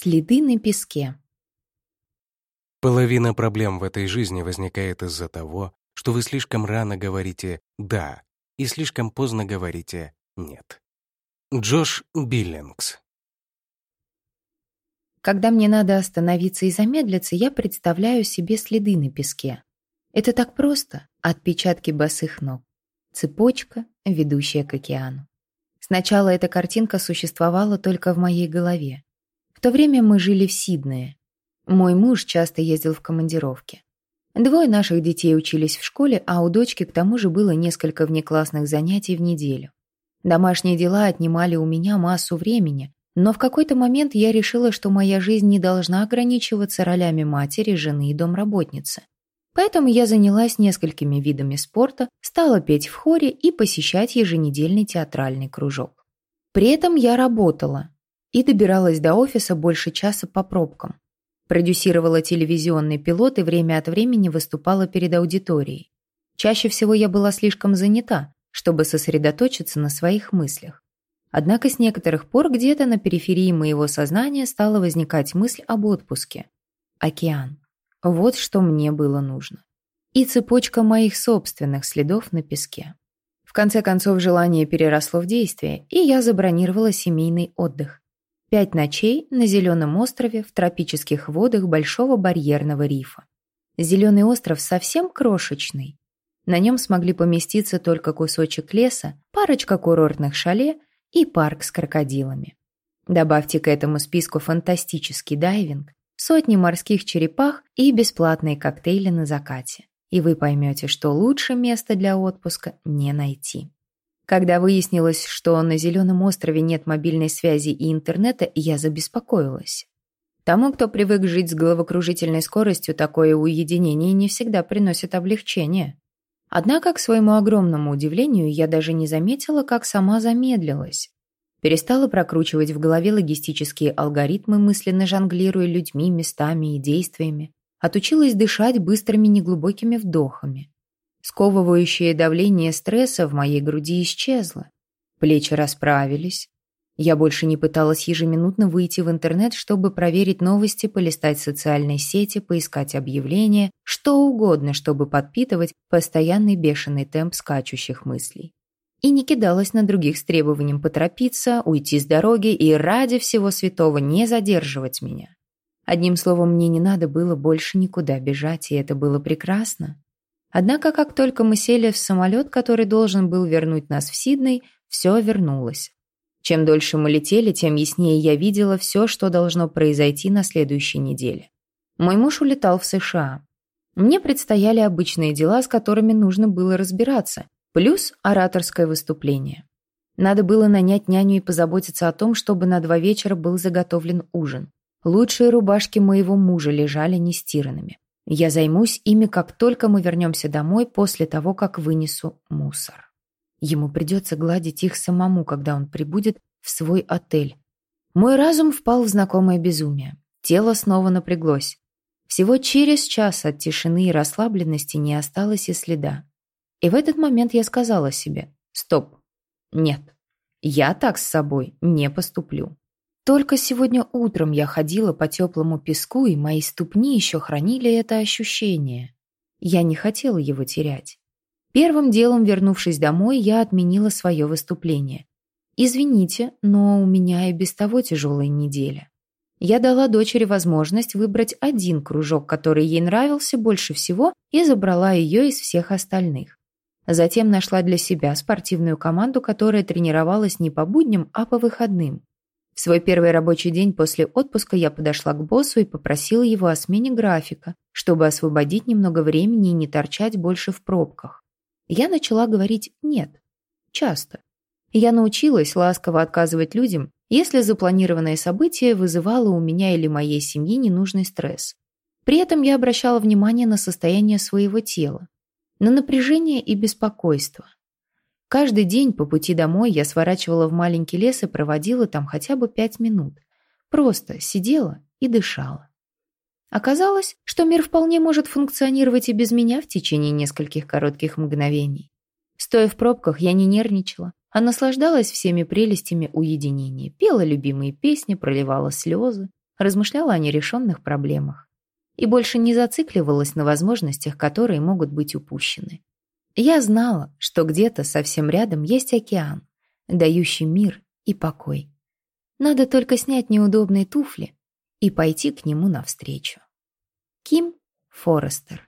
Следы на песке. Половина проблем в этой жизни возникает из-за того, что вы слишком рано говорите «да» и слишком поздно говорите «нет». Джош Биллингс Когда мне надо остановиться и замедлиться, я представляю себе следы на песке. Это так просто. Отпечатки босых ног. Цепочка, ведущая к океану. Сначала эта картинка существовала только в моей голове. В то время мы жили в Сиднее. Мой муж часто ездил в командировки. Двое наших детей учились в школе, а у дочки к тому же было несколько внеклассных занятий в неделю. Домашние дела отнимали у меня массу времени, но в какой-то момент я решила, что моя жизнь не должна ограничиваться ролями матери, жены и домработницы. Поэтому я занялась несколькими видами спорта, стала петь в хоре и посещать еженедельный театральный кружок. При этом я работала, и добиралась до офиса больше часа по пробкам. Продюсировала телевизионный пилот и время от времени выступала перед аудиторией. Чаще всего я была слишком занята, чтобы сосредоточиться на своих мыслях. Однако с некоторых пор где-то на периферии моего сознания стала возникать мысль об отпуске. Океан. Вот что мне было нужно. И цепочка моих собственных следов на песке. В конце концов, желание переросло в действие, и я забронировала семейный отдых. Пять ночей на Зеленом острове в тропических водах Большого барьерного рифа. Зеленый остров совсем крошечный. На нем смогли поместиться только кусочек леса, парочка курортных шале и парк с крокодилами. Добавьте к этому списку фантастический дайвинг, сотни морских черепах и бесплатные коктейли на закате. И вы поймете, что лучше места для отпуска не найти. Когда выяснилось, что на Зеленом острове нет мобильной связи и интернета, я забеспокоилась. Тому, кто привык жить с головокружительной скоростью, такое уединение не всегда приносит облегчение. Однако, к своему огромному удивлению, я даже не заметила, как сама замедлилась. Перестала прокручивать в голове логистические алгоритмы, мысленно жонглируя людьми, местами и действиями. Отучилась дышать быстрыми неглубокими вдохами. Сковывающее давление стресса в моей груди исчезло. Плечи расправились. Я больше не пыталась ежеминутно выйти в интернет, чтобы проверить новости, полистать социальные сети, поискать объявления, что угодно, чтобы подпитывать постоянный бешеный темп скачущих мыслей. И не кидалась на других с требованием поторопиться, уйти с дороги и ради всего святого не задерживать меня. Одним словом, мне не надо было больше никуда бежать, и это было прекрасно. Однако, как только мы сели в самолет, который должен был вернуть нас в Сидней, все вернулось. Чем дольше мы летели, тем яснее я видела все, что должно произойти на следующей неделе. Мой муж улетал в США. Мне предстояли обычные дела, с которыми нужно было разбираться, плюс ораторское выступление. Надо было нанять няню и позаботиться о том, чтобы на два вечера был заготовлен ужин. Лучшие рубашки моего мужа лежали нестиранными. Я займусь ими, как только мы вернемся домой после того, как вынесу мусор. Ему придется гладить их самому, когда он прибудет в свой отель. Мой разум впал в знакомое безумие. Тело снова напряглось. Всего через час от тишины и расслабленности не осталось и следа. И в этот момент я сказала себе «Стоп! Нет, я так с собой не поступлю». Только сегодня утром я ходила по теплому песку, и мои ступни еще хранили это ощущение. Я не хотела его терять. Первым делом, вернувшись домой, я отменила свое выступление. Извините, но у меня и без того тяжелая неделя. Я дала дочери возможность выбрать один кружок, который ей нравился больше всего, и забрала ее из всех остальных. Затем нашла для себя спортивную команду, которая тренировалась не по будням, а по выходным. В свой первый рабочий день после отпуска я подошла к боссу и попросила его о смене графика, чтобы освободить немного времени и не торчать больше в пробках. Я начала говорить «нет». Часто. Я научилась ласково отказывать людям, если запланированное событие вызывало у меня или моей семьи ненужный стресс. При этом я обращала внимание на состояние своего тела, на напряжение и беспокойство. Каждый день по пути домой я сворачивала в маленький лес и проводила там хотя бы пять минут. Просто сидела и дышала. Оказалось, что мир вполне может функционировать и без меня в течение нескольких коротких мгновений. Стоя в пробках, я не нервничала, а наслаждалась всеми прелестями уединения, пела любимые песни, проливала слезы, размышляла о нерешенных проблемах и больше не зацикливалась на возможностях, которые могут быть упущены. Я знала, что где-то совсем рядом есть океан, дающий мир и покой. Надо только снять неудобные туфли и пойти к нему навстречу. Ким Форестер